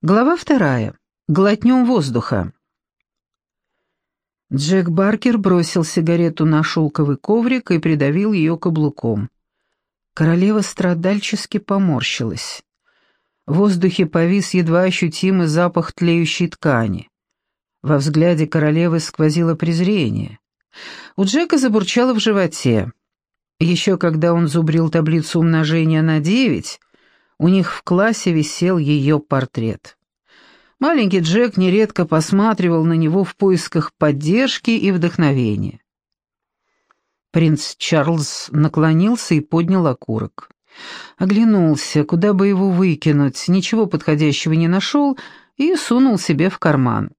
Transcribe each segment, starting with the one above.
Глава вторая. Глотнем воздуха. Джек Баркер бросил сигарету на шелковый коврик и придавил ее каблуком. Королева страдальчески поморщилась. В воздухе повис едва ощутимый запах тлеющей ткани. Во взгляде королевы сквозило презрение. У Джека забурчало в животе. Еще когда он зубрил таблицу умножения на девять, у них в классе висел ее портрет. Маленький Джек нередко посматривал на него в поисках поддержки и вдохновения. Принц Чарльз наклонился и поднял окурок. Оглянулся, куда бы его выкинуть, ничего подходящего не нашел и сунул себе в карман.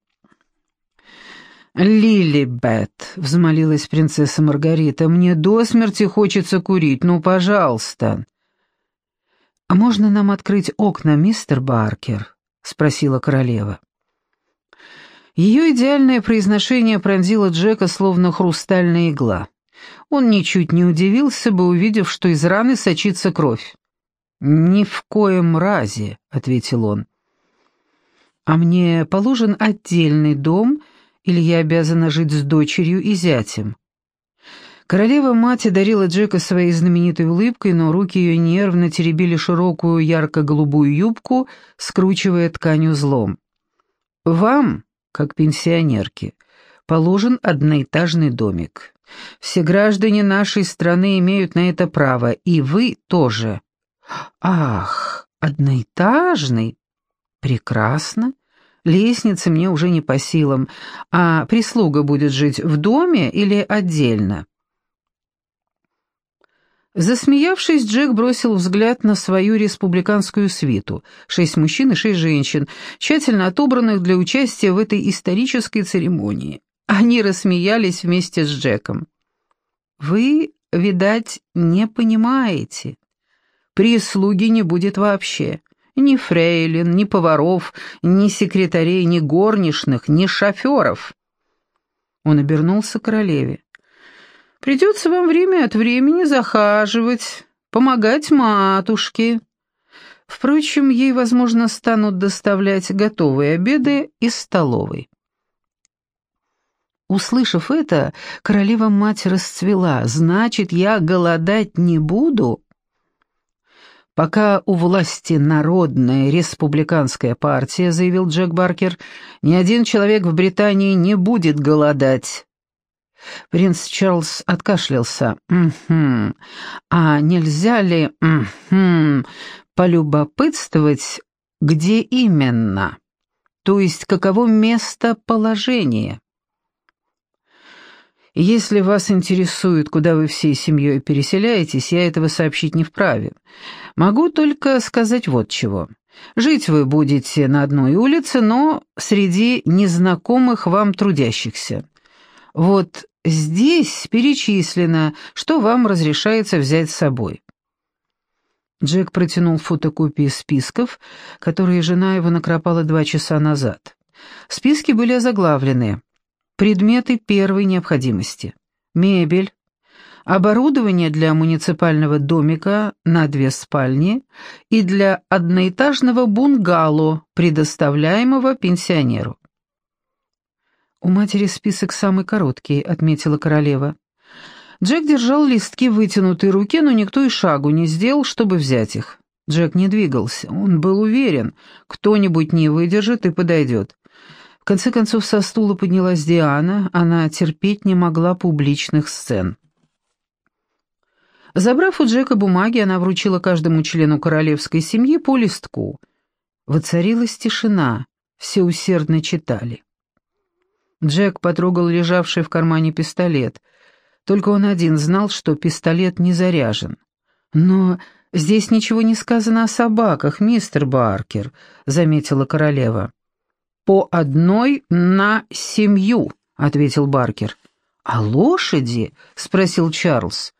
«Лилибет», — взмолилась принцесса Маргарита, — «мне до смерти хочется курить, ну, пожалуйста». «А можно нам открыть окна, мистер Баркер?» — спросила королева. Ее идеальное произношение пронзило Джека словно хрустальная игла. Он ничуть не удивился бы, увидев, что из раны сочится кровь. «Ни в коем разе», — ответил он. «А мне положен отдельный дом, или я обязана жить с дочерью и зятем?» Королева-мать одарила Джека своей знаменитой улыбкой, но руки ее нервно теребили широкую ярко-голубую юбку, скручивая ткань узлом. «Вам, как пенсионерке, положен одноэтажный домик. Все граждане нашей страны имеют на это право, и вы тоже». «Ах, одноэтажный? Прекрасно. Лестница мне уже не по силам. А прислуга будет жить в доме или отдельно?» Засмеявшись, Джек бросил взгляд на свою республиканскую свиту. Шесть мужчин и шесть женщин, тщательно отобранных для участия в этой исторической церемонии. Они рассмеялись вместе с Джеком. «Вы, видать, не понимаете. Прислуги не будет вообще. Ни фрейлин, ни поваров, ни секретарей, ни горничных, ни шоферов». Он обернулся к королеве. Придется вам время от времени захаживать, помогать матушке. Впрочем, ей, возможно, станут доставлять готовые обеды из столовой. Услышав это, королева-мать расцвела. «Значит, я голодать не буду?» «Пока у власти народная республиканская партия», — заявил Джек Баркер, — «ни один человек в Британии не будет голодать. Принц Чарльз откашлялся. «Угу. А нельзя ли, угу, полюбопытствовать, где именно? То есть каково местоположение?» «Если вас интересует, куда вы всей семьей переселяетесь, я этого сообщить не вправе. Могу только сказать вот чего. Жить вы будете на одной улице, но среди незнакомых вам трудящихся. Вот Здесь перечислено, что вам разрешается взять с собой». Джек протянул фотокопии списков, которые жена его накропала два часа назад. Списки были озаглавлены «Предметы первой необходимости», «Мебель», «Оборудование для муниципального домика на две спальни» и для одноэтажного бунгало, предоставляемого пенсионеру. «У матери список самый короткий», — отметила королева. Джек держал листки в вытянутой руке, но никто и шагу не сделал, чтобы взять их. Джек не двигался. Он был уверен, кто-нибудь не выдержит и подойдет. В конце концов со стула поднялась Диана, она терпеть не могла публичных сцен. Забрав у Джека бумаги, она вручила каждому члену королевской семьи по листку. Воцарилась тишина, все усердно читали. Джек потрогал лежавший в кармане пистолет. Только он один знал, что пистолет не заряжен. «Но здесь ничего не сказано о собаках, мистер Баркер», — заметила королева. «По одной на семью», — ответил Баркер. «А лошади?» — спросил Чарльз.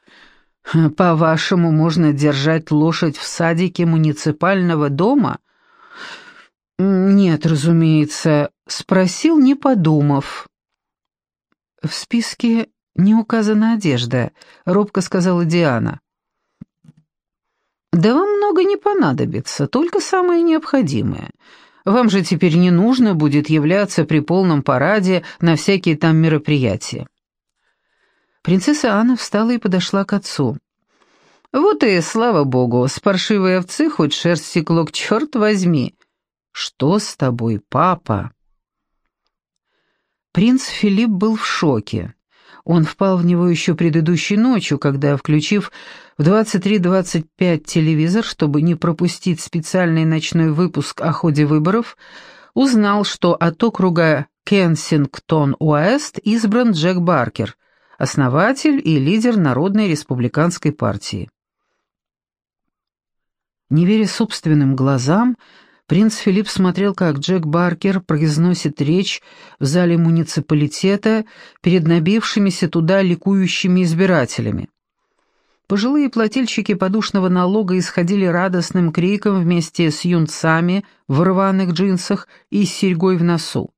«По-вашему, можно держать лошадь в садике муниципального дома?» «Нет, разумеется», — спросил, не подумав. «В списке не указана одежда», — робко сказала Диана. «Да вам много не понадобится, только самое необходимое. Вам же теперь не нужно будет являться при полном параде на всякие там мероприятия». Принцесса Анна встала и подошла к отцу. «Вот и, слава богу, с паршивой овцы хоть шерсть стекло, черт возьми!» «Что с тобой, папа?» Принц Филипп был в шоке. Он впал в него еще предыдущей ночью, когда, включив в 23.25 телевизор, чтобы не пропустить специальный ночной выпуск о ходе выборов, узнал, что от округа Кенсингтон-Уэст избран Джек Баркер, основатель и лидер Народной республиканской партии. Не веря собственным глазам, Принц Филипп смотрел, как Джек Баркер произносит речь в зале муниципалитета перед набившимися туда ликующими избирателями. Пожилые плательщики подушного налога исходили радостным криком вместе с юнцами в рваных джинсах и с серьгой в носу.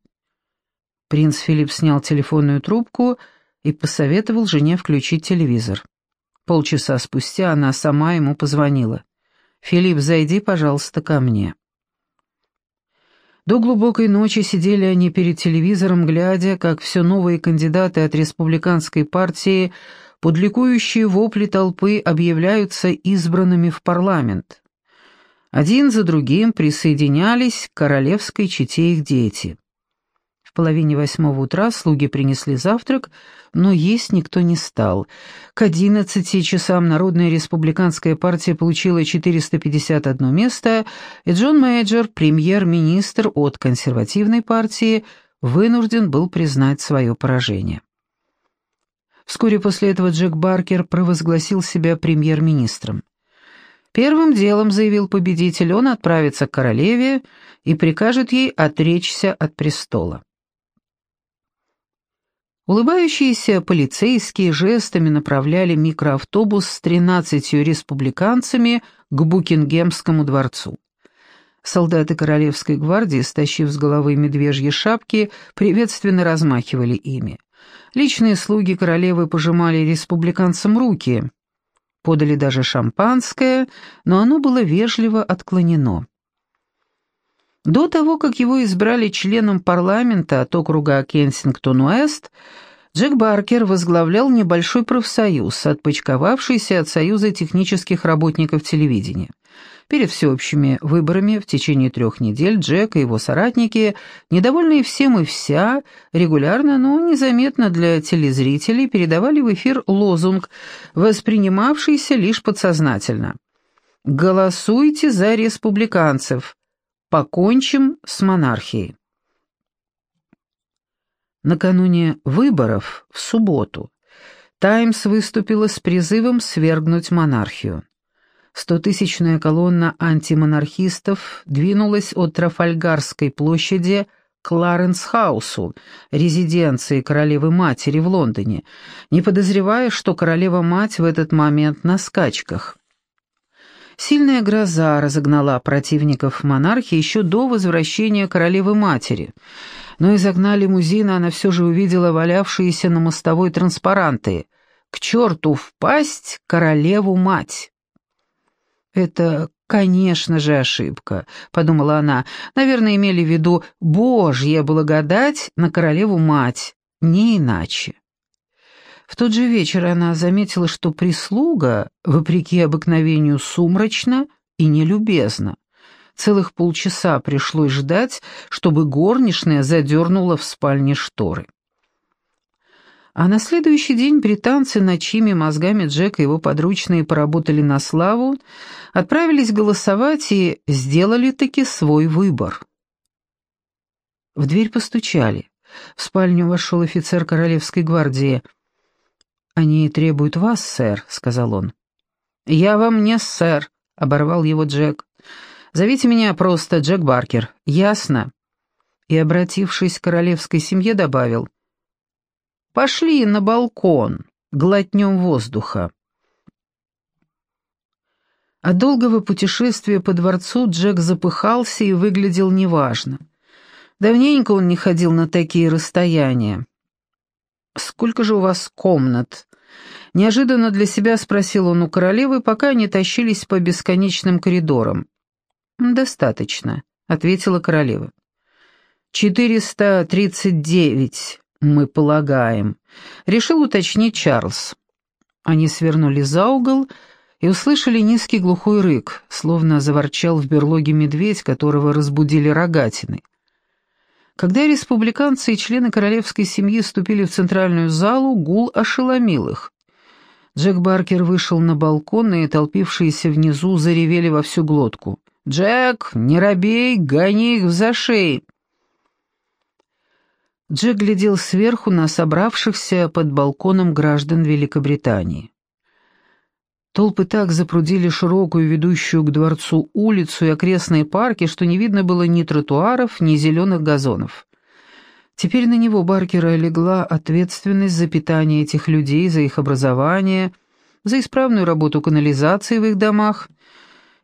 Принц Филипп снял телефонную трубку и посоветовал жене включить телевизор. Полчаса спустя она сама ему позвонила. «Филипп, зайди, пожалуйста, ко мне». До глубокой ночи сидели они перед телевизором, глядя, как все новые кандидаты от республиканской партии под ликующие вопли толпы объявляются избранными в парламент. Один за другим присоединялись к королевской чете их дети. В половине восьмого утра слуги принесли завтрак, но есть никто не стал. К одиннадцати часам Народная республиканская партия получила 451 место, и Джон Мейджор, премьер-министр от консервативной партии, вынужден был признать свое поражение. Вскоре после этого Джек Баркер провозгласил себя премьер-министром. Первым делом, заявил победитель, он отправится к королеве и прикажет ей отречься от престола. Улыбающиеся полицейские жестами направляли микроавтобус с тринадцатью республиканцами к Букингемскому дворцу. Солдаты Королевской гвардии, стащив с головы медвежьи шапки, приветственно размахивали ими. Личные слуги королевы пожимали республиканцам руки, подали даже шампанское, но оно было вежливо отклонено. До того, как его избрали членом парламента от округа Кенсингтон-Уэст, Джек Баркер возглавлял небольшой профсоюз, отпочковавшийся от Союза технических работников телевидения. Перед всеобщими выборами в течение трех недель Джек и его соратники, недовольные всем и вся, регулярно, но незаметно для телезрителей передавали в эфир лозунг, воспринимавшийся лишь подсознательно. «Голосуйте за республиканцев», Покончим с монархией. Накануне выборов, в субботу, «Таймс» выступила с призывом свергнуть монархию. Стотысячная колонна антимонархистов двинулась от Трафальгарской площади к Ларенс-хаусу, резиденции королевы-матери в Лондоне, не подозревая, что королева-мать в этот момент на скачках. Сильная гроза разогнала противников монархии еще до возвращения королевы-матери, но из окна лимузина она все же увидела валявшиеся на мостовой транспаранты «К черту впасть королеву-мать!» «Это, конечно же, ошибка», — подумала она. «Наверное, имели в виду Божья благодать на королеву-мать, не иначе». В тот же вечер она заметила, что прислуга, вопреки обыкновению, сумрачна и нелюбезна. Целых полчаса пришлось ждать, чтобы горничная задернула в спальне шторы. А на следующий день британцы, над чьими мозгами Джек и его подручные поработали на славу, отправились голосовать и сделали-таки свой выбор. В дверь постучали. В спальню вошел офицер Королевской гвардии — «Они требуют вас, сэр», — сказал он. «Я вам не сэр», — оборвал его Джек. «Зовите меня просто Джек Баркер, ясно?» И, обратившись к королевской семье, добавил. «Пошли на балкон, глотнем воздуха». От долгого путешествия по дворцу Джек запыхался и выглядел неважно. Давненько он не ходил на такие расстояния. «Сколько же у вас комнат?» Неожиданно для себя спросил он у королевы, пока они тащились по бесконечным коридорам. «Достаточно», — ответила королева. «Четыреста тридцать девять, мы полагаем», — решил уточнить Чарльз. Они свернули за угол и услышали низкий глухой рык, словно заворчал в берлоге медведь, которого разбудили рогатины. Когда республиканцы и члены королевской семьи ступили в центральную залу, гул ошеломил их. Джек Баркер вышел на балкон, и толпившиеся внизу заревели во всю глотку. «Джек, не робей, гони их в зашей!» Джек глядел сверху на собравшихся под балконом граждан Великобритании. Толпы так запрудили широкую, ведущую к дворцу улицу и окрестные парки, что не видно было ни тротуаров, ни зеленых газонов. Теперь на него Баркера легла ответственность за питание этих людей, за их образование, за исправную работу канализации в их домах —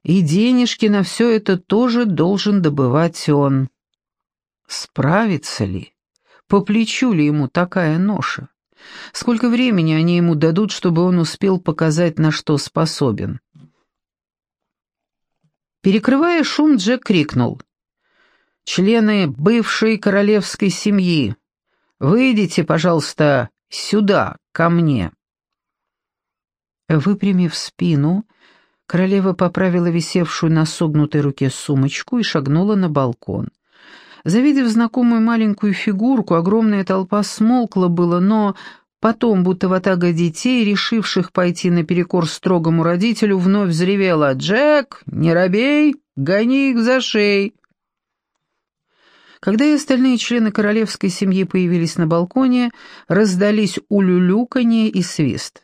и денежки на все это тоже должен добывать он. Справится ли? По плечу ли ему такая ноша? Сколько времени они ему дадут, чтобы он успел показать, на что способен? Перекрывая шум, Джек крикнул. «Члены бывшей королевской семьи, выйдите, пожалуйста, сюда, ко мне». Выпрямив спину, Королева поправила висевшую на согнутой руке сумочку и шагнула на балкон. Завидев знакомую маленькую фигурку, огромная толпа смолкла было, но потом, будто ватага детей, решивших пойти наперекор строгому родителю, вновь взревела «Джек, не робей, гони их за шеей!» Когда и остальные члены королевской семьи появились на балконе, раздались улюлюканье и свист.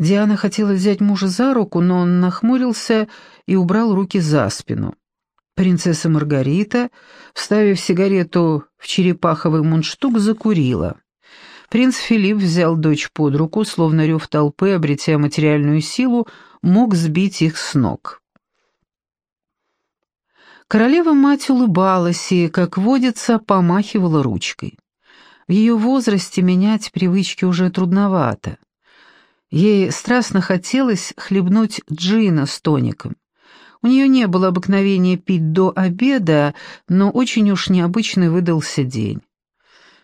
Диана хотела взять мужа за руку, но он нахмурился и убрал руки за спину. Принцесса Маргарита, вставив сигарету в черепаховый мундштук, закурила. Принц Филипп взял дочь под руку, словно рев толпы, обретя материальную силу, мог сбить их с ног. Королева-мать улыбалась и, как водится, помахивала ручкой. В ее возрасте менять привычки уже трудновато. Ей страстно хотелось хлебнуть джина с тоником. У нее не было обыкновения пить до обеда, но очень уж необычный выдался день.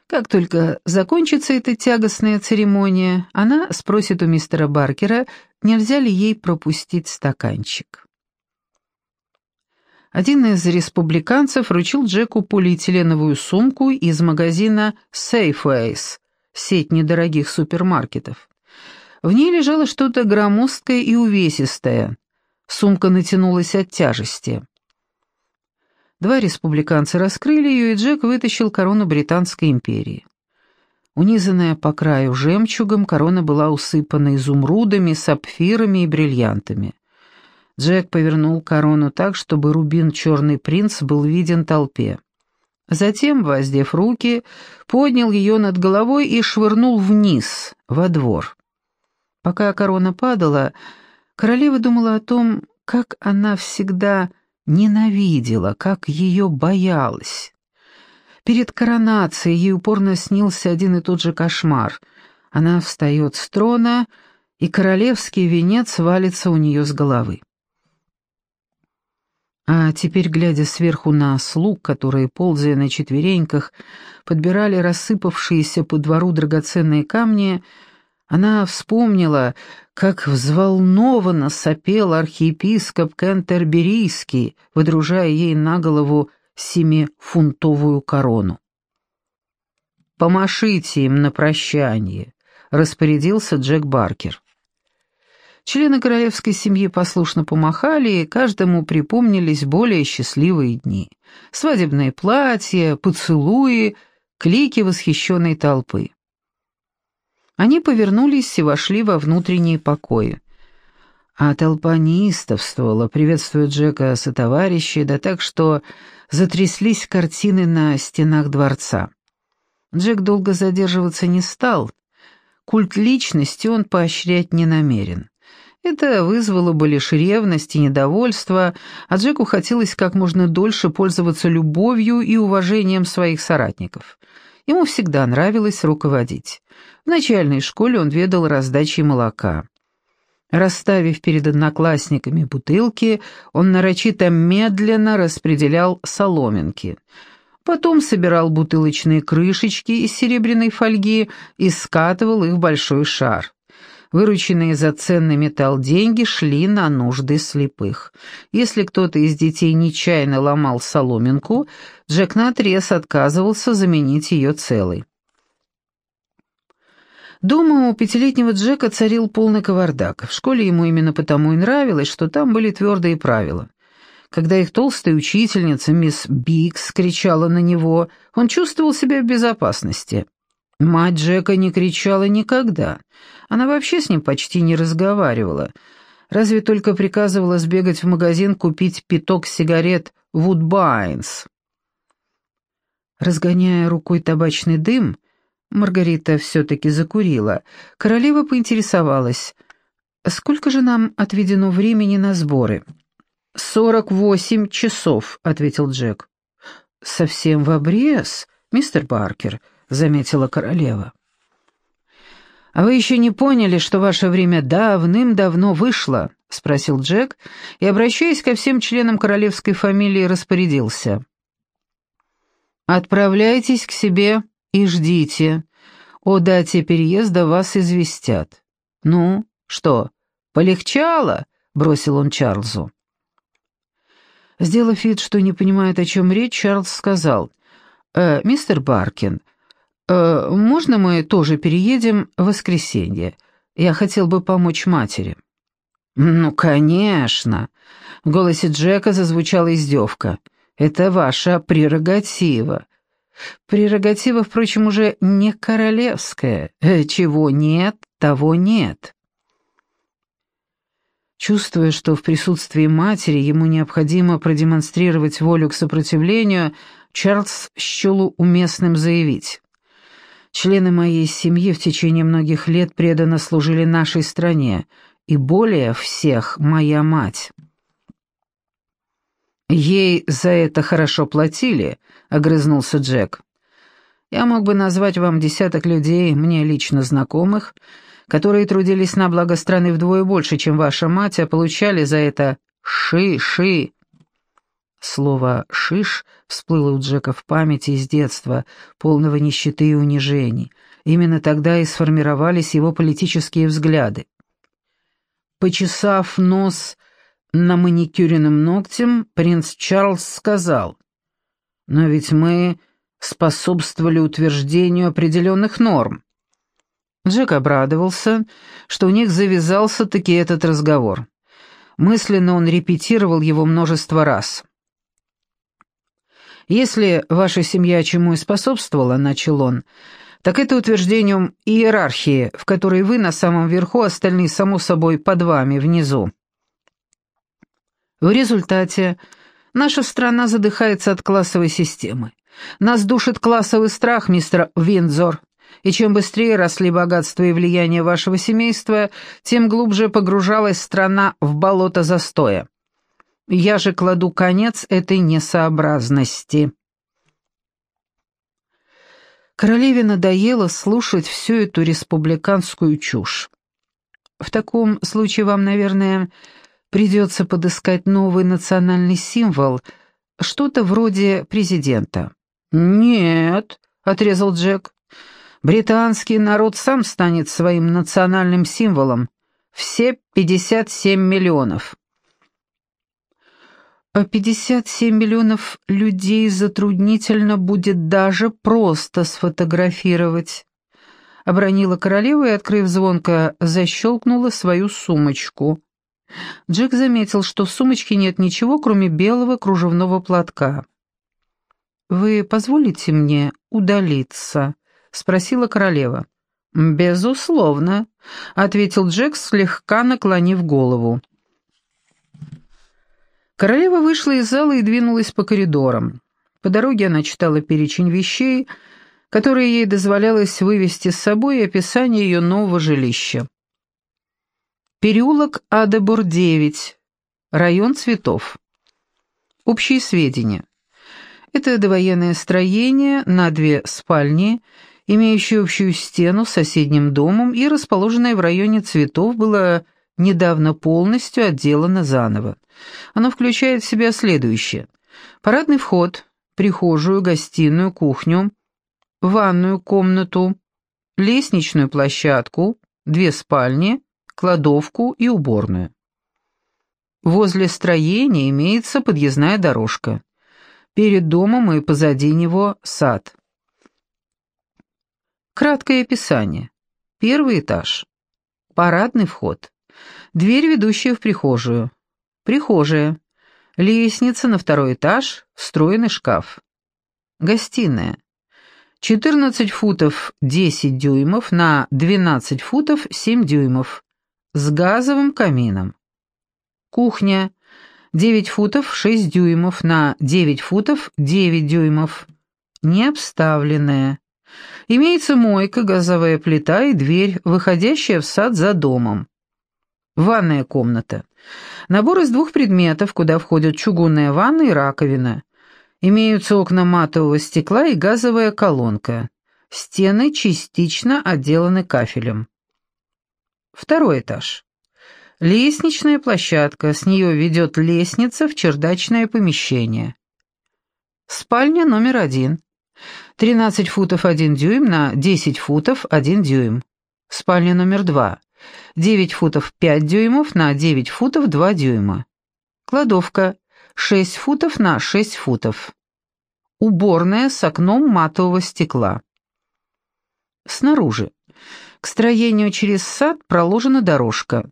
Как только закончится эта тягостная церемония, она спросит у мистера Баркера, нельзя ли ей пропустить стаканчик. Один из республиканцев вручил Джеку полиэтиленовую сумку из магазина Safeways, сеть недорогих супермаркетов. В ней лежало что-то громоздкое и увесистое. Сумка натянулась от тяжести. Два республиканца раскрыли ее, и Джек вытащил корону Британской империи. Унизанная по краю жемчугом, корона была усыпана изумрудами, сапфирами и бриллиантами. Джек повернул корону так, чтобы рубин «Черный принц» был виден толпе. Затем, воздев руки, поднял ее над головой и швырнул вниз, во двор. Пока корона падала, королева думала о том, как она всегда ненавидела, как ее боялась. Перед коронацией ей упорно снился один и тот же кошмар. Она встает с трона, и королевский венец валится у нее с головы. А теперь, глядя сверху на слуг, которые, ползая на четвереньках, подбирали рассыпавшиеся по двору драгоценные камни, она вспомнила, как взволнованно сопел архиепископ Кентерберийский, выдружая ей на голову семифунтовую корону. «Помашите им на прощание», — распорядился Джек Баркер. Члены королевской семьи послушно помахали, и каждому припомнились более счастливые дни. Свадебные платья, поцелуи, клики восхищенной толпы. Они повернулись и вошли во внутренние покои. А толпа неистовствовала, приветствуя Джека со товарищей, да так, что затряслись картины на стенах дворца. Джек долго задерживаться не стал. Культ личности он поощрять не намерен. Это вызвало бы лишь ревность и недовольство, а Джеку хотелось как можно дольше пользоваться любовью и уважением своих соратников. Ему всегда нравилось руководить. В начальной школе он ведал раздачей молока. Расставив перед одноклассниками бутылки, он нарочито медленно распределял соломинки. Потом собирал бутылочные крышечки из серебряной фольги и скатывал их в большой шар. Вырученные за ценный металл деньги шли на нужды слепых. Если кто-то из детей нечаянно ломал соломинку, Джек наотрез отказывался заменить ее целой. Дома у пятилетнего Джека царил полный кавардак. В школе ему именно потому и нравилось, что там были твердые правила. Когда их толстая учительница, мисс Бикс, кричала на него, он чувствовал себя в безопасности. Мать Джека не кричала никогда. Она вообще с ним почти не разговаривала. Разве только приказывала сбегать в магазин купить пяток сигарет «Вудбайнс». Разгоняя рукой табачный дым, Маргарита все-таки закурила. Королева поинтересовалась, «Сколько же нам отведено времени на сборы?» «Сорок восемь часов», — ответил Джек. «Совсем в обрез, мистер Баркер», — заметила королева. «А вы еще не поняли, что ваше время давным-давно вышло?» — спросил Джек и, обращаясь ко всем членам королевской фамилии, распорядился. «Отправляйтесь к себе и ждите. О дате переезда вас известят. Ну, что, полегчало?» — бросил он Чарльзу. Сделав вид, что не понимает, о чем речь, Чарльз сказал, «Э, «Мистер Баркин, э, можно мы тоже переедем в воскресенье? Я хотел бы помочь матери». «Ну, конечно!» — в голосе Джека зазвучала издевка. «Это ваша прерогатива. Прерогатива, впрочем, уже не королевская. Э, чего нет, того нет. Чувствуя, что в присутствии матери ему необходимо продемонстрировать волю к сопротивлению, Чарльз счел уместным заявить. «Члены моей семьи в течение многих лет преданно служили нашей стране, и более всех моя мать». «Ей за это хорошо платили», — огрызнулся Джек. «Я мог бы назвать вам десяток людей, мне лично знакомых, которые трудились на благо страны вдвое больше, чем ваша мать, а получали за это ши-ши». Слово «шиш» всплыло у Джека в памяти из детства, полного нищеты и унижений. Именно тогда и сформировались его политические взгляды. Почесав нос на маникюренным ногтем принц Чарльз сказал, «Но ведь мы способствовали утверждению определенных норм». Джек обрадовался, что у них завязался таки этот разговор. Мысленно он репетировал его множество раз. «Если ваша семья чему и способствовала, — начал он, — так это утверждением иерархии, в которой вы на самом верху, остальные, само собой, под вами, внизу. В результате наша страна задыхается от классовой системы. Нас душит классовый страх, мистер Виндзор. И чем быстрее росли богатства и влияние вашего семейства, тем глубже погружалась страна в болото застоя. Я же кладу конец этой несообразности. Королеве надоело слушать всю эту республиканскую чушь. В таком случае вам, наверное, Придется подыскать новый национальный символ, что-то вроде президента». «Нет», — отрезал Джек. «Британский народ сам станет своим национальным символом. Все 57 миллионов». А 57 миллионов людей затруднительно будет даже просто сфотографировать. Обронила королева и, открыв звонко, защелкнула свою сумочку. Джек заметил, что в сумочке нет ничего, кроме белого кружевного платка. «Вы позволите мне удалиться?» — спросила королева. «Безусловно», — ответил Джек, слегка наклонив голову. Королева вышла из зала и двинулась по коридорам. По дороге она читала перечень вещей, которые ей дозволялось вывести с собой и описание ее нового жилища. Переулок Адебур-9, район Цветов. Общие сведения. Это довоенное строение на две спальни, имеющее общую стену с соседним домом и расположенное в районе Цветов, было недавно полностью отделано заново. Оно включает в себя следующее. Парадный вход, прихожую, гостиную, кухню, ванную комнату, лестничную площадку, две спальни, кладовку и уборную. Возле строения имеется подъездная дорожка. Перед домом и позади него сад. Краткое описание. Первый этаж. Парадный вход. Дверь, ведущая в прихожую. Прихожая. Лестница на второй этаж, встроенный шкаф. Гостиная. 14 футов 10 дюймов на 12 футов 7 дюймов. С газовым камином. Кухня. 9 футов 6 дюймов на 9 футов 9 дюймов. Не обставленная. Имеется мойка, газовая плита и дверь, выходящая в сад за домом. Ванная комната. Набор из двух предметов, куда входят чугунная ванна и раковина. Имеются окна матового стекла и газовая колонка. Стены частично отделаны кафелем. Второй этаж. Лестничная площадка, с нее ведет лестница в чердачное помещение. Спальня номер один. 13 футов 1 дюйм на 10 футов 1 дюйм. Спальня номер два. 9 футов 5 дюймов на 9 футов 2 дюйма. Кладовка 6 футов на 6 футов. Уборная с окном матового стекла. Снаружи. К строению через сад проложена дорожка.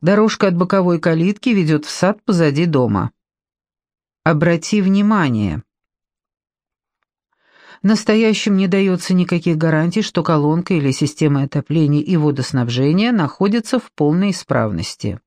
Дорожка от боковой калитки ведет в сад позади дома. Обрати внимание. Настоящим не дается никаких гарантий, что колонка или система отопления и водоснабжения находятся в полной исправности.